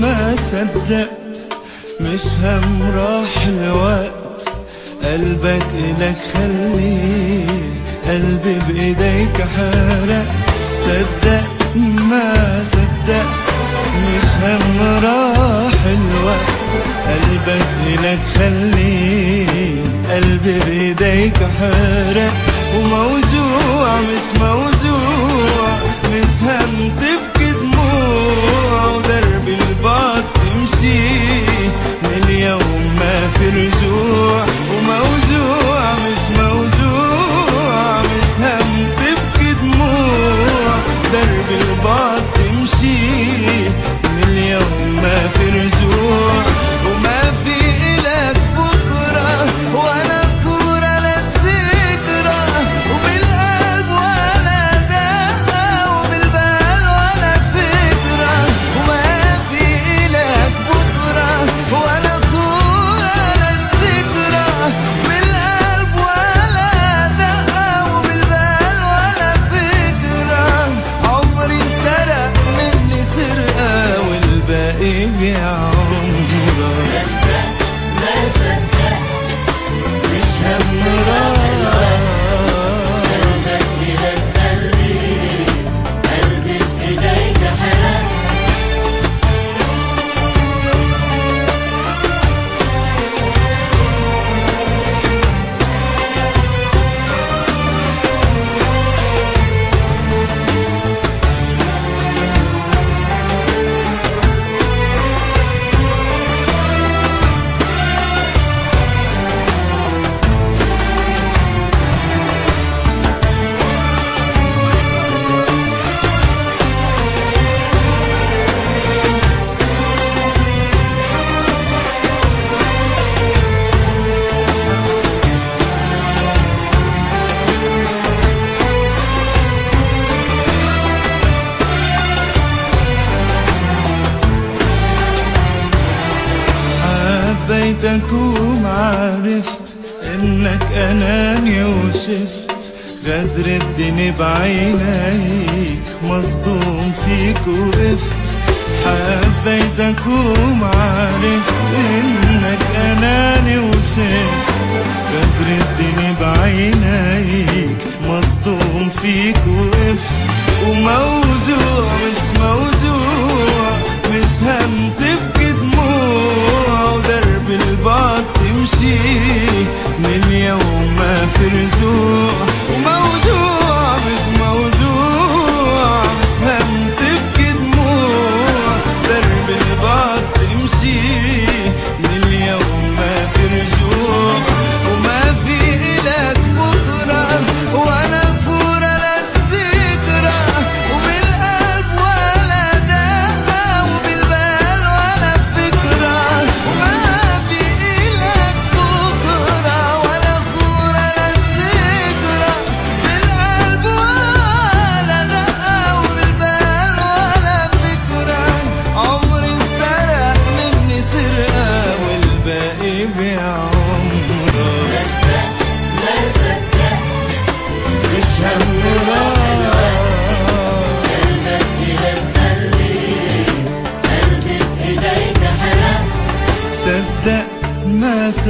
ما صدقت، مش هم راح الوقت. قلبك لك خلي قلبي بايديك حرق. صدقت ما صدقت، مش هم راح الوقت. قلبك لك خلي قلبي بايديك حرق. وموجوع، مش موجوع، مش هم تبقى بيتك وما عرفت انك اناني وشفت غدر الدنيا بعينيك مصدوم فيك وقفت. حبيتك وما عرفت انك اناني وشفت غدر الدنيا بعينيك مصدوم فيك وقفت. وموت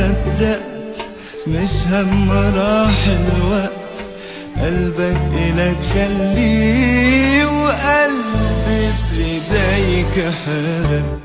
صدقت مش هم راح الوقت. قلبك إلك خليه وقلبي بدايك حرق